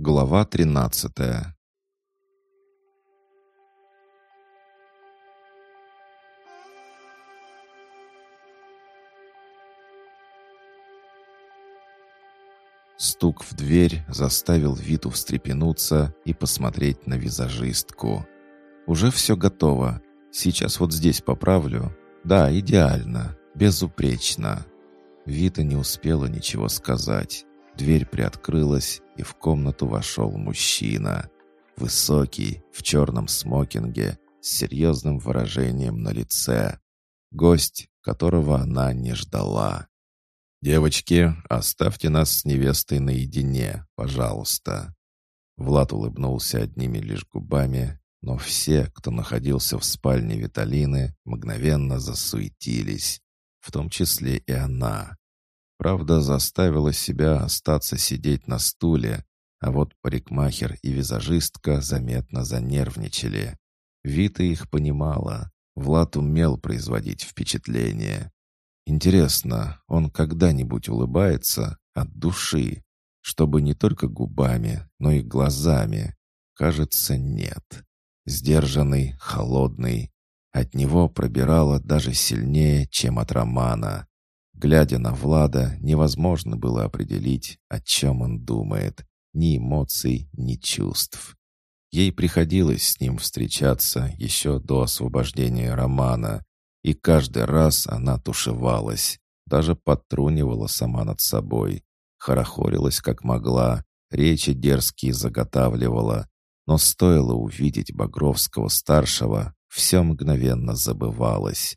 Глава тринадцатая. Стук в дверь заставил Виту встрепенуться и посмотреть на визажистку. «Уже все готово. Сейчас вот здесь поправлю. Да, идеально. Безупречно». Вита не успела ничего сказать. Дверь приоткрылась, и в комнату вошел мужчина. Высокий, в черном смокинге, с серьезным выражением на лице. Гость, которого она не ждала. «Девочки, оставьте нас с невестой наедине, пожалуйста». Влад улыбнулся одними лишь губами, но все, кто находился в спальне Виталины, мгновенно засуетились, в том числе и она. Правда, заставила себя остаться сидеть на стуле, а вот парикмахер и визажистка заметно занервничали. Вита их понимала. Влад умел производить впечатление. Интересно, он когда-нибудь улыбается от души, чтобы не только губами, но и глазами? Кажется, нет. Сдержанный, холодный. От него пробирало даже сильнее, чем от Романа. Глядя на Влада, невозможно было определить, о чем он думает. Ни эмоций, ни чувств. Ей приходилось с ним встречаться еще до освобождения Романа, и каждый раз она тушевалась, даже подтрунивала сама над собой, хорохорилась как могла, речи дерзкие заготавливала, но стоило увидеть Багровского-старшего, все мгновенно забывалось.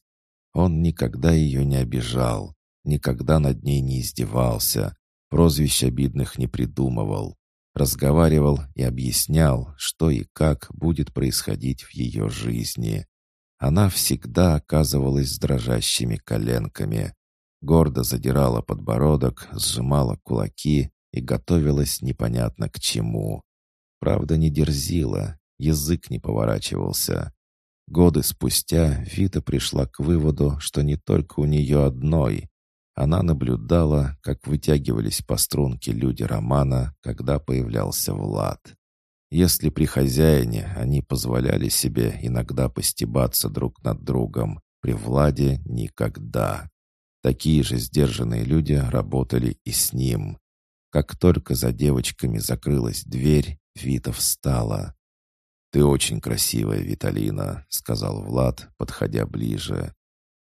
Он никогда ее не обижал, никогда над ней не издевался, прозвищ обидных не придумывал, разговаривал и объяснял, что и как будет происходить в ее жизни. Она всегда оказывалась с дрожащими коленками, гордо задирала подбородок, сжимала кулаки и готовилась непонятно к чему. Правда, не дерзила, язык не поворачивался. Годы спустя Вита пришла к выводу, что не только у нее одной. Она наблюдала, как вытягивались по струнке люди Романа, когда появлялся Влад. Если при хозяине они позволяли себе иногда постебаться друг над другом, при Владе никогда. Такие же сдержанные люди работали и с ним. Как только за девочками закрылась дверь, Вита встала. «Ты очень красивая, Виталина», — сказал Влад, подходя ближе.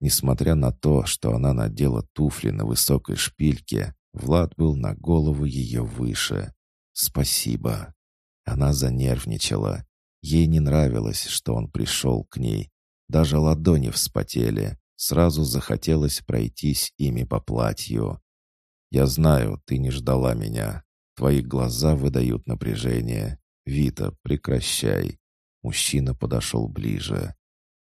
Несмотря на то, что она надела туфли на высокой шпильке, Влад был на голову ее выше. «Спасибо». Она занервничала. Ей не нравилось, что он пришел к ней. Даже ладони вспотели. Сразу захотелось пройтись ими по платью. «Я знаю, ты не ждала меня. Твои глаза выдают напряжение. Вита, прекращай». Мужчина подошел ближе.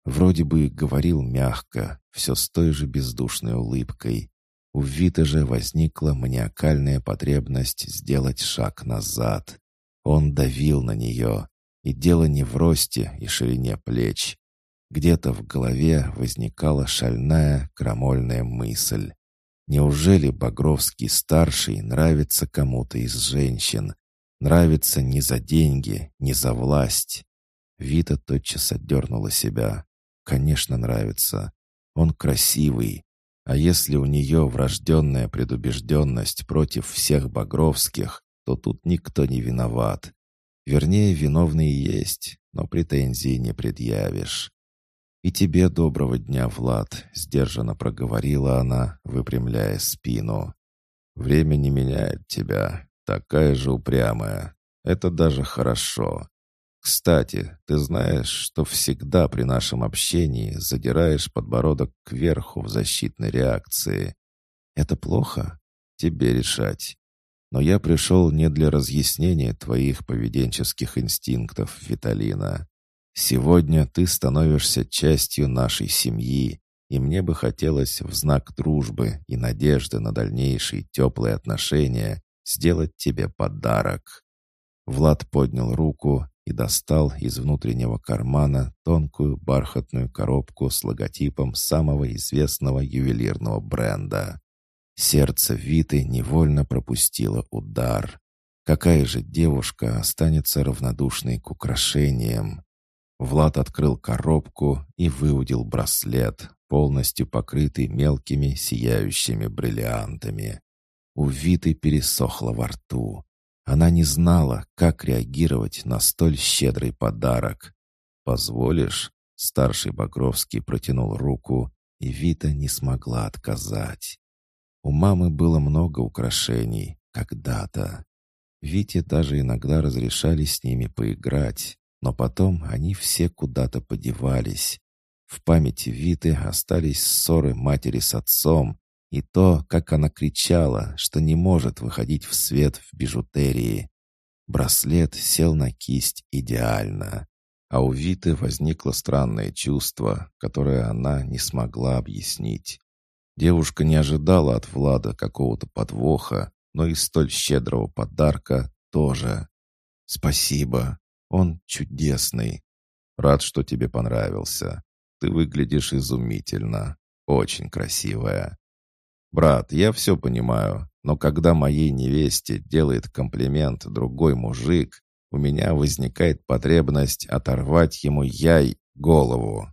Вроде бы говорил мягко, все с той же бездушной улыбкой. У Виты же возникла маниакальная потребность сделать шаг назад. Он давил на нее, и дело не в росте и ширине плеч. Где-то в голове возникала шальная, крамольная мысль. Неужели Багровский-старший нравится кому-то из женщин? Нравится не за деньги, не за власть? Вита тотчас отдернула себя. Конечно, нравится. Он красивый. А если у нее врожденная предубежденность против всех Багровских, то тут никто не виноват. Вернее, виновный есть, но претензий не предъявишь. «И тебе доброго дня, Влад», — сдержанно проговорила она, выпрямляя спину. «Время не меняет тебя, такая же упрямая. Это даже хорошо. Кстати, ты знаешь, что всегда при нашем общении задираешь подбородок кверху в защитной реакции. Это плохо? Тебе решать. Но я пришел не для разъяснения твоих поведенческих инстинктов, Виталина. Сегодня ты становишься частью нашей семьи, и мне бы хотелось в знак дружбы и надежды на дальнейшие теплые отношения сделать тебе подарок». Влад поднял руку и достал из внутреннего кармана тонкую бархатную коробку с логотипом самого известного ювелирного бренда. Сердце Виты невольно пропустило удар. Какая же девушка останется равнодушной к украшениям? Влад открыл коробку и выудил браслет, полностью покрытый мелкими сияющими бриллиантами. У Виты пересохло во рту. Она не знала, как реагировать на столь щедрый подарок. «Позволишь?» — старший Багровский протянул руку, и Вита не смогла отказать. У мамы было много украшений, когда-то. Вите даже иногда разрешали с ними поиграть, но потом они все куда-то подевались. В памяти Виты остались ссоры матери с отцом и то, как она кричала, что не может выходить в свет в бижутерии. Браслет сел на кисть идеально. А у Виты возникло странное чувство, которое она не смогла объяснить. Девушка не ожидала от Влада какого-то подвоха, но и столь щедрого подарка тоже. «Спасибо. Он чудесный. Рад, что тебе понравился. Ты выглядишь изумительно. Очень красивая. Брат, я все понимаю, но когда моей невесте делает комплимент другой мужик, у меня возникает потребность оторвать ему яй голову.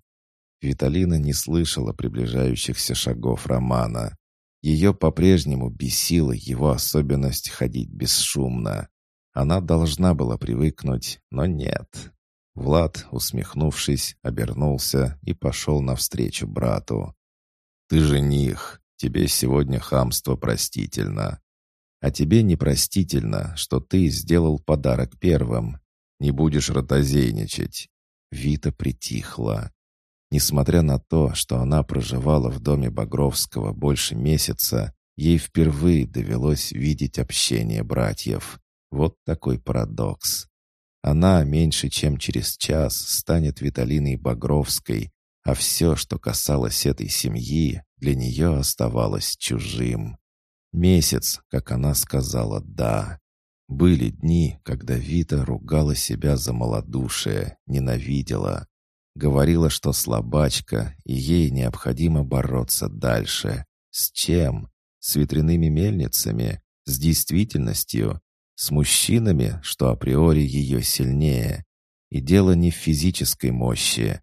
Виталина не слышала приближающихся шагов Романа. Ее по-прежнему бесила его особенность ходить бесшумно. Она должна была привыкнуть, но нет. Влад, усмехнувшись, обернулся и пошел навстречу брату. «Ты жених, тебе сегодня хамство простительно. А тебе непростительно, что ты сделал подарок первым. Не будешь ротозейничать». Вита притихла. Несмотря на то, что она проживала в доме Багровского больше месяца, ей впервые довелось видеть общение братьев. Вот такой парадокс. Она меньше чем через час станет Виталиной Багровской, а все, что касалось этой семьи, для нее оставалось чужим. Месяц, как она сказала «да». Были дни, когда Вита ругала себя за малодушие, ненавидела. Говорила, что слабачка, и ей необходимо бороться дальше. С чем? С ветряными мельницами? С действительностью? С мужчинами, что априори ее сильнее? И дело не в физической мощи.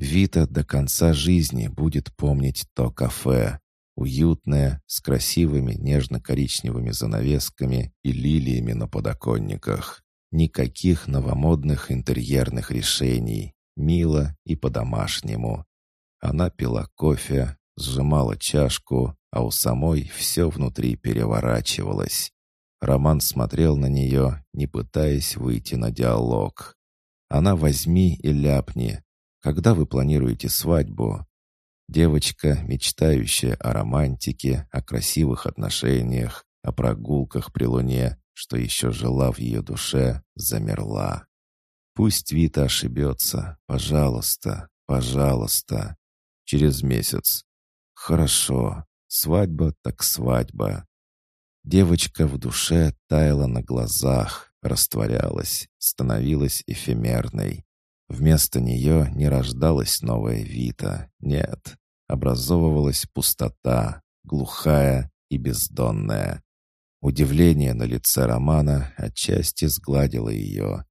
Вита до конца жизни будет помнить то кафе. Уютное, с красивыми нежно-коричневыми занавесками и лилиями на подоконниках. Никаких новомодных интерьерных решений, мило и по-домашнему. Она пила кофе, сжимала чашку, а у самой все внутри переворачивалось. Роман смотрел на нее, не пытаясь выйти на диалог. Она возьми и ляпни. Когда вы планируете свадьбу? Девочка, мечтающая о романтике, о красивых отношениях, о прогулках при луне, что еще жила в ее душе, замерла. Пусть Вита ошибется. Пожалуйста, пожалуйста. Через месяц. Хорошо. Свадьба так свадьба. Девочка в душе таяла на глазах, растворялась, становилась эфемерной. Вместо нее не рождалась новая Вита. Нет, образовывалась пустота, глухая и бездонная. Удивление на лице Романа отчасти сгладило ее.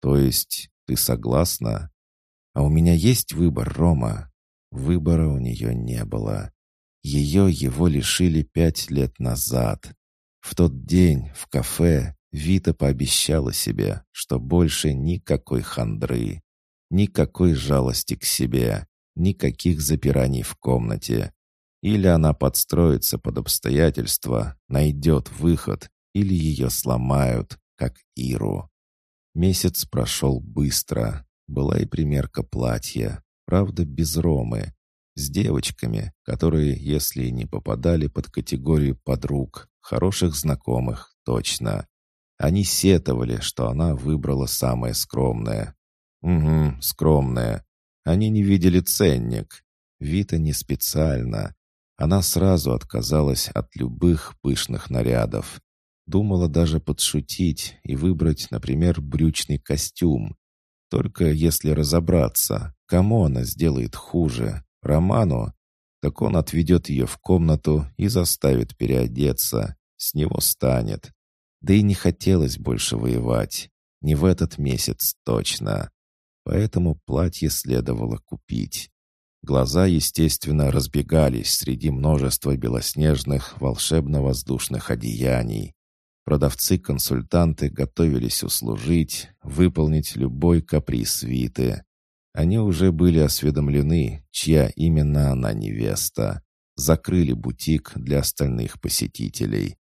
«То есть ты согласна?» «А у меня есть выбор, Рома». Выбора у нее не было. Ее его лишили пять лет назад. В тот день в кафе Вита пообещала себе, что больше никакой хандры, никакой жалости к себе, никаких запираний в комнате. Или она подстроится под обстоятельства, найдет выход, или ее сломают, как Иру. Месяц прошел быстро. Была и примерка платья, правда, без ромы, с девочками, которые, если не попадали под категорию подруг, хороших знакомых, точно. Они сетовали, что она выбрала самое скромное. Угу, скромное. Они не видели ценник. Вита не специально. Она сразу отказалась от любых пышных нарядов. Думала даже подшутить и выбрать, например, брючный костюм. Только если разобраться, кому она сделает хуже, Роману, так он отведет ее в комнату и заставит переодеться, с него станет. Да и не хотелось больше воевать. Не в этот месяц точно. Поэтому платье следовало купить. Глаза, естественно, разбегались среди множества белоснежных волшебно-воздушных одеяний. Продавцы-консультанты готовились услужить, выполнить любой каприз свиты. Они уже были осведомлены, чья именно она невеста. Закрыли бутик для остальных посетителей.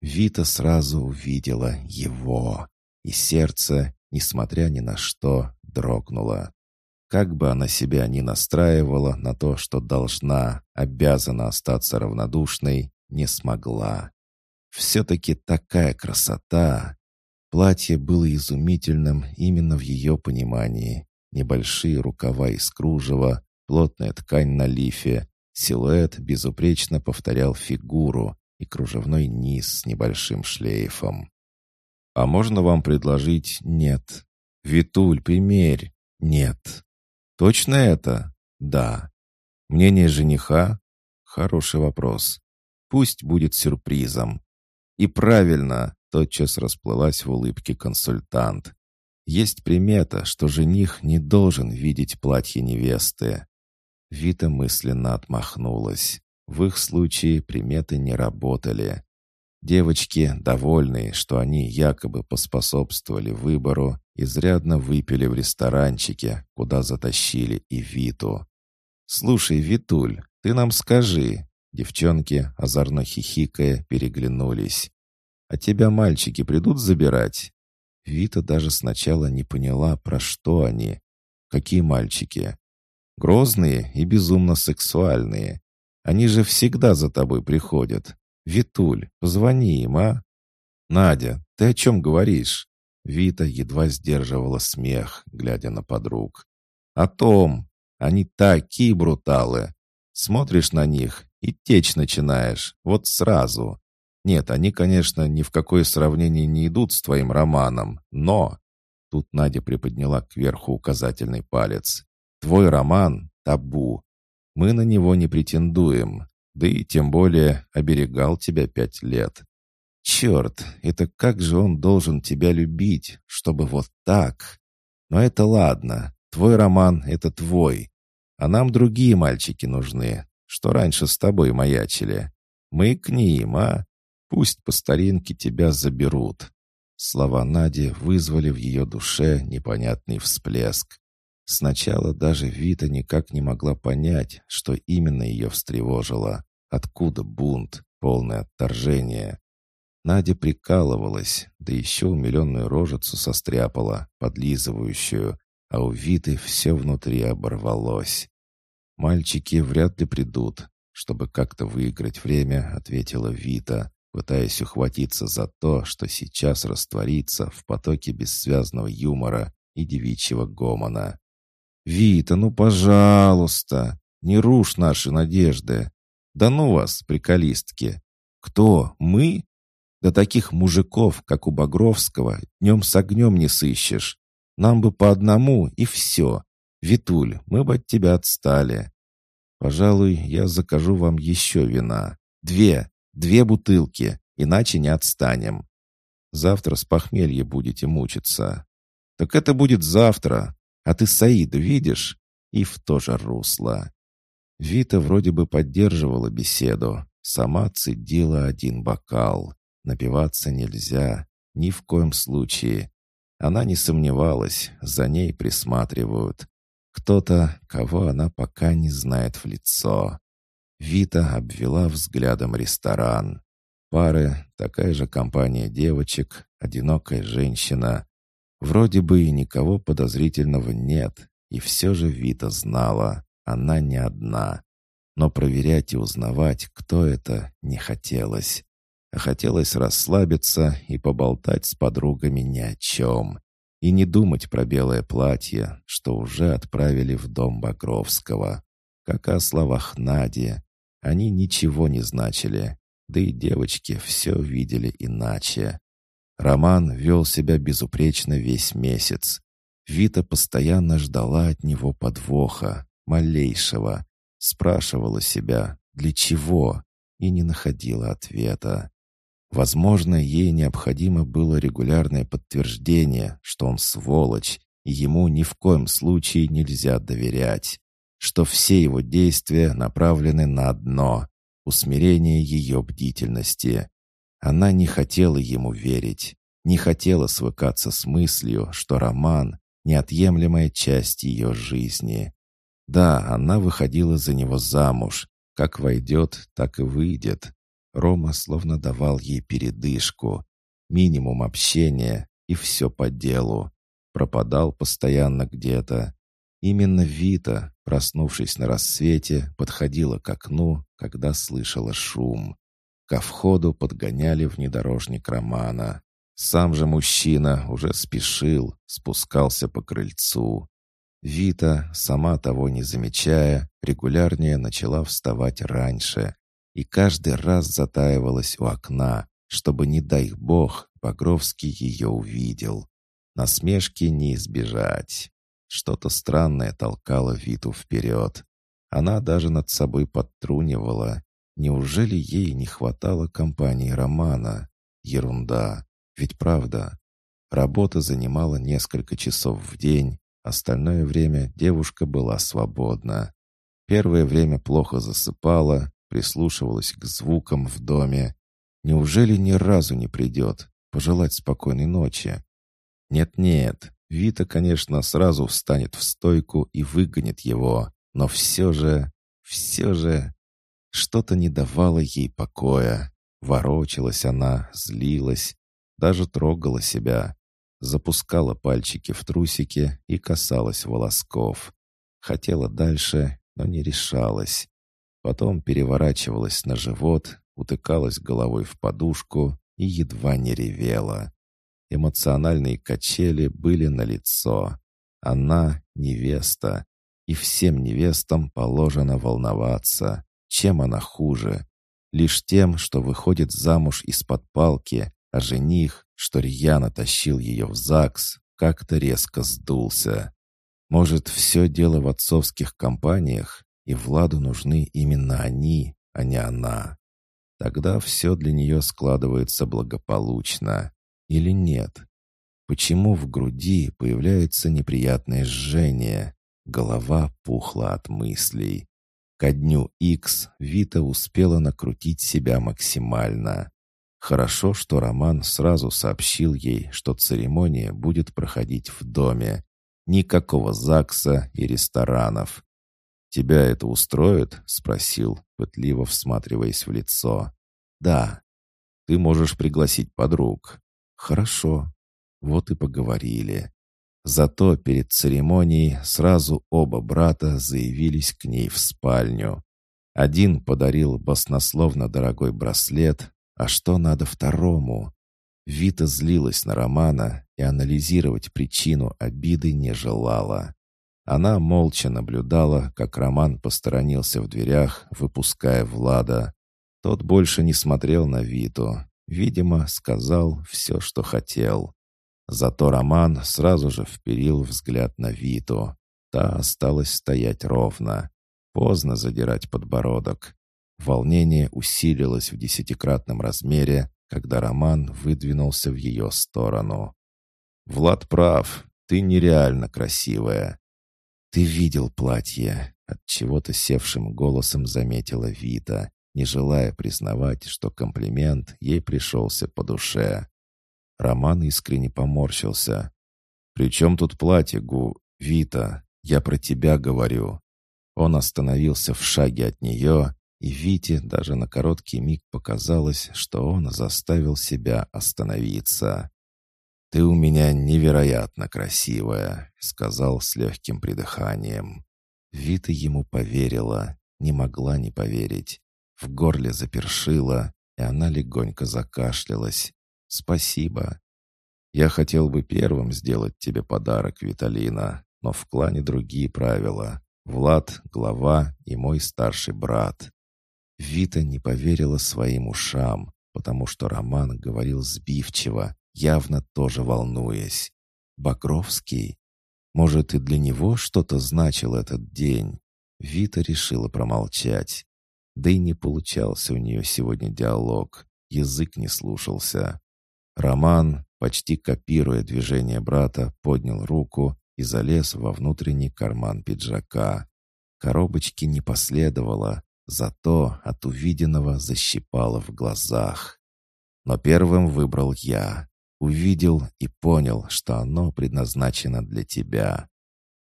Вита сразу увидела его, и сердце, несмотря ни на что, дрогнуло. Как бы она себя ни настраивала на то, что должна, обязана остаться равнодушной, не смогла. Все-таки такая красота! Платье было изумительным именно в ее понимании. Небольшие рукава из кружева, плотная ткань на лифе, силуэт безупречно повторял фигуру и кружевной низ с небольшим шлейфом. «А можно вам предложить «нет»?» «Витуль, примерь!» «Нет». «Точно это?» «Да». «Мнение жениха?» «Хороший вопрос. Пусть будет сюрпризом. «И правильно!» — тотчас расплылась в улыбке консультант. «Есть примета, что жених не должен видеть платье невесты». Вита мысленно отмахнулась. В их случае приметы не работали. Девочки, довольные, что они якобы поспособствовали выбору, изрядно выпили в ресторанчике, куда затащили и Виту. «Слушай, Витуль, ты нам скажи, Девчонки, озорно хихикая, переглянулись. «А тебя мальчики придут забирать?» Вита даже сначала не поняла, про что они. «Какие мальчики?» «Грозные и безумно сексуальные. Они же всегда за тобой приходят. Витуль, позвони им, а?» «Надя, ты о чем говоришь?» Вита едва сдерживала смех, глядя на подруг. «О том. Они такие бруталы. Смотришь на них и течь начинаешь, вот сразу. Нет, они, конечно, ни в какое сравнение не идут с твоим романом, но...» Тут Надя приподняла кверху указательный палец. «Твой роман — табу. Мы на него не претендуем, да и тем более оберегал тебя пять лет. Черт, это как же он должен тебя любить, чтобы вот так? Но это ладно, твой роман — это твой. А нам другие мальчики нужны, что раньше с тобой маячили. Мы к ним, а? Пусть по старинке тебя заберут». Слова Нади вызвали в ее душе непонятный всплеск. Сначала даже Вита никак не могла понять, что именно ее встревожило. Откуда бунт, полное отторжение? Надя прикалывалась, да еще умиленную рожицу состряпала, подлизывающую, а у Виты все внутри оборвалось. «Мальчики вряд ли придут», чтобы как-то выиграть время, ответила Вита, пытаясь ухватиться за то, что сейчас растворится в потоке бессвязного юмора и девичьего гомона. «Вита, ну пожалуйста, не рушь наши надежды. Да ну вас, приколистки! Кто, мы? Да таких мужиков, как у Багровского, днем с огнем не сыщешь. Нам бы по одному, и все. Витуль, мы бы от тебя отстали. Пожалуй, я закажу вам еще вина. Две, две бутылки, иначе не отстанем. Завтра с похмелья будете мучиться. Так это будет завтра. А ты Саида видишь? И в то же русло. Вита вроде бы поддерживала беседу. Сама цедила один бокал. Напиваться нельзя. Ни в коем случае. Она не сомневалась, за ней присматривают. Кто-то, кого она пока не знает в лицо. Вита обвела взглядом ресторан. Пары, такая же компания девочек, одинокая женщина. Вроде бы и никого подозрительного нет, и все же Вита знала, она не одна. Но проверять и узнавать, кто это, не хотелось. А хотелось расслабиться и поболтать с подругами ни о чем. И не думать про белое платье, что уже отправили в дом Багровского. Как о словах Нади. Они ничего не значили, да и девочки все видели иначе. Роман вел себя безупречно весь месяц. Вита постоянно ждала от него подвоха, малейшего. Спрашивала себя, для чего, и не находила ответа. Возможно, ей необходимо было регулярное подтверждение, что он сволочь, и ему ни в коем случае нельзя доверять, что все его действия направлены на одно — усмирение ее бдительности. Она не хотела ему верить, не хотела свыкаться с мыслью, что роман — неотъемлемая часть ее жизни. Да, она выходила за него замуж, как войдет, так и выйдет. Рома словно давал ей передышку, минимум общения и все по делу. Пропадал постоянно где-то. Именно Вита, проснувшись на рассвете, подходила к окну, когда слышала шум. Ко входу подгоняли внедорожник Романа. Сам же мужчина уже спешил, спускался по крыльцу. Вита, сама того не замечая, регулярнее начала вставать раньше и каждый раз затаивалась у окна, чтобы, не дай бог, Багровский ее увидел. Насмешки не избежать. Что-то странное толкало Виту вперед. Она даже над собой подтрунивала. Неужели ей не хватало компании Романа? Ерунда. Ведь правда. Работа занимала несколько часов в день, остальное время девушка была свободна. Первое время плохо засыпала, прислушивалась к звукам в доме. Неужели ни разу не придет? Пожелать спокойной ночи? Нет-нет, Вита, конечно, сразу встанет в стойку и выгонит его, но все же, все же... Что-то не давало ей покоя. Ворочалась она, злилась, даже трогала себя. Запускала пальчики в трусики и касалась волосков. Хотела дальше, но не решалась. Потом переворачивалась на живот, утыкалась головой в подушку и едва не ревела. Эмоциональные качели были налицо. Она — невеста, и всем невестам положено волноваться. Чем она хуже? Лишь тем, что выходит замуж из-под палки, а жених, что рьяно тащил ее в ЗАГС, как-то резко сдулся. Может, все дело в отцовских компаниях, и Владу нужны именно они, а не она. Тогда все для нее складывается благополучно. Или нет? Почему в груди появляется неприятное жжение? Голова пухла от мыслей. Ко дню X Вита успела накрутить себя максимально. Хорошо, что Роман сразу сообщил ей, что церемония будет проходить в доме. Никакого ЗАГСа и ресторанов. «Тебя это устроит?» — спросил, пытливо всматриваясь в лицо. «Да. Ты можешь пригласить подруг». «Хорошо». Вот и поговорили. Зато перед церемонией сразу оба брата заявились к ней в спальню. Один подарил баснословно дорогой браслет, а что надо второму? Вита злилась на Романа и анализировать причину обиды не желала. Она молча наблюдала, как Роман посторонился в дверях, выпуская Влада. Тот больше не смотрел на Виту. Видимо, сказал все, что хотел. Зато Роман сразу же вперил взгляд на Виту. Та осталась стоять ровно. Поздно задирать подбородок. Волнение усилилось в десятикратном размере, когда Роман выдвинулся в ее сторону. «Влад прав, ты нереально красивая. «Ты видел платье», — от чего-то севшим голосом заметила Вита, не желая признавать, что комплимент ей пришелся по душе. Роман искренне поморщился. «При чем тут платье, Гу? Вита, я про тебя говорю». Он остановился в шаге от нее, и Вите даже на короткий миг показалось, что он заставил себя остановиться. «Ты у меня невероятно красивая», — сказал с легким придыханием. Вита ему поверила, не могла не поверить. В горле запершила, и она легонько закашлялась. «Спасибо. Я хотел бы первым сделать тебе подарок, Виталина, но в клане другие правила. Влад — глава и мой старший брат». Вита не поверила своим ушам, потому что Роман говорил сбивчиво, явно тоже волнуясь. Бакровский? Может, и для него что-то значил этот день? Вита решила промолчать. Да и не получался у нее сегодня диалог. язык не слушался. Роман, почти копируя движение брата, поднял руку и залез во внутренний карман пиджака. Коробочки не последовало, зато от увиденного защипало в глазах. Но первым выбрал я. Увидел и понял, что оно предназначено для тебя.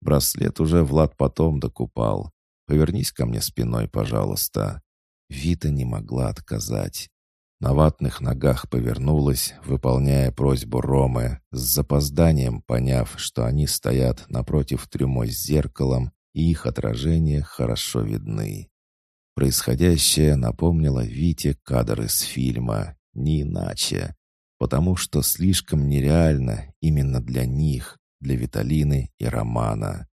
Браслет уже Влад потом докупал. Повернись ко мне спиной, пожалуйста». Вита не могла отказать. На ватных ногах повернулась, выполняя просьбу Ромы, с запозданием поняв, что они стоят напротив трюмой с зеркалом, и их отражения хорошо видны. Происходящее напомнило Вите кадр из фильма, не иначе, потому что слишком нереально именно для них, для Виталины и Романа.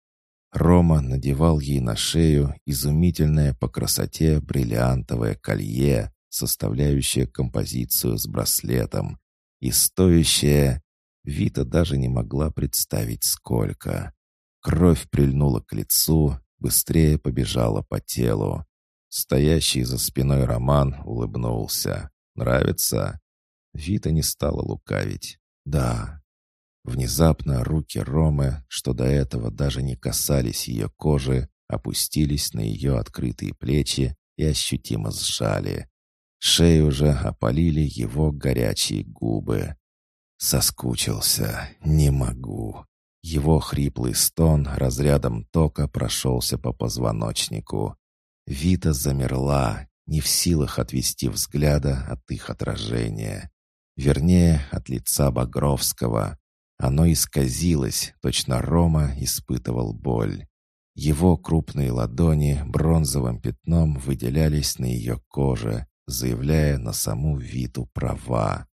Рома надевал ей на шею изумительное по красоте бриллиантовое колье, составляющее композицию с браслетом, и стоящее... Вита даже не могла представить, сколько. Кровь прильнула к лицу, быстрее побежала по телу. Стоящий за спиной Роман улыбнулся. «Нравится?» Вита не стала лукавить. «Да, Внезапно руки Ромы, что до этого даже не касались ее кожи, опустились на ее открытые плечи и ощутимо сжали. Шею же опалили его горячие губы. Соскучился, не могу. Его хриплый стон разрядом тока прошелся по позвоночнику. Вита замерла, не в силах отвести взгляда от их отражения. Вернее, от лица Багровского, оно исказилось, точно Рома испытывал боль. Его крупные ладони бронзовым пятном выделялись на ее коже, заявляя на саму Виту права.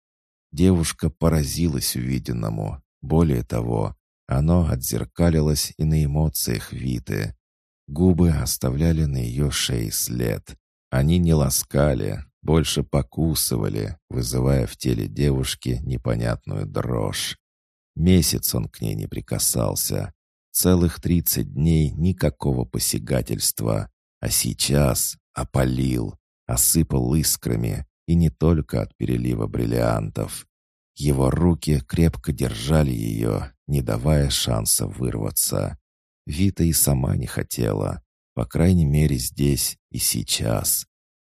Девушка поразилась увиденному. Более того, оно отзеркалилось и на эмоциях Виты. Губы оставляли на ее шее след. Они не ласкали, больше покусывали, вызывая в теле девушки непонятную дрожь. Месяц он к ней не прикасался. Целых тридцать дней никакого посягательства. А сейчас опалил, осыпал искрами, и не только от перелива бриллиантов. Его руки крепко держали ее, не давая шанса вырваться. Вита и сама не хотела, по крайней мере здесь и сейчас.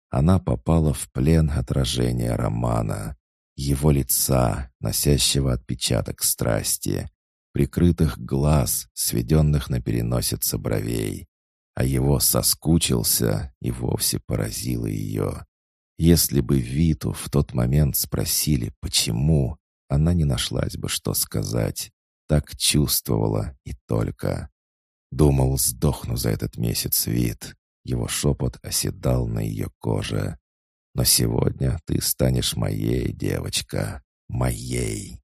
Она попала в плен отражения романа его лица, носящего отпечаток страсти, прикрытых глаз, сведенных на переносице бровей. А его соскучился и вовсе поразило ее. Если бы Виту в тот момент спросили, почему, она не нашлась бы, что сказать. Так чувствовала и только. Думал, сдохну за этот месяц, Вит. Его шепот оседал на ее коже. Но сегодня ты станешь моей, девочка, моей.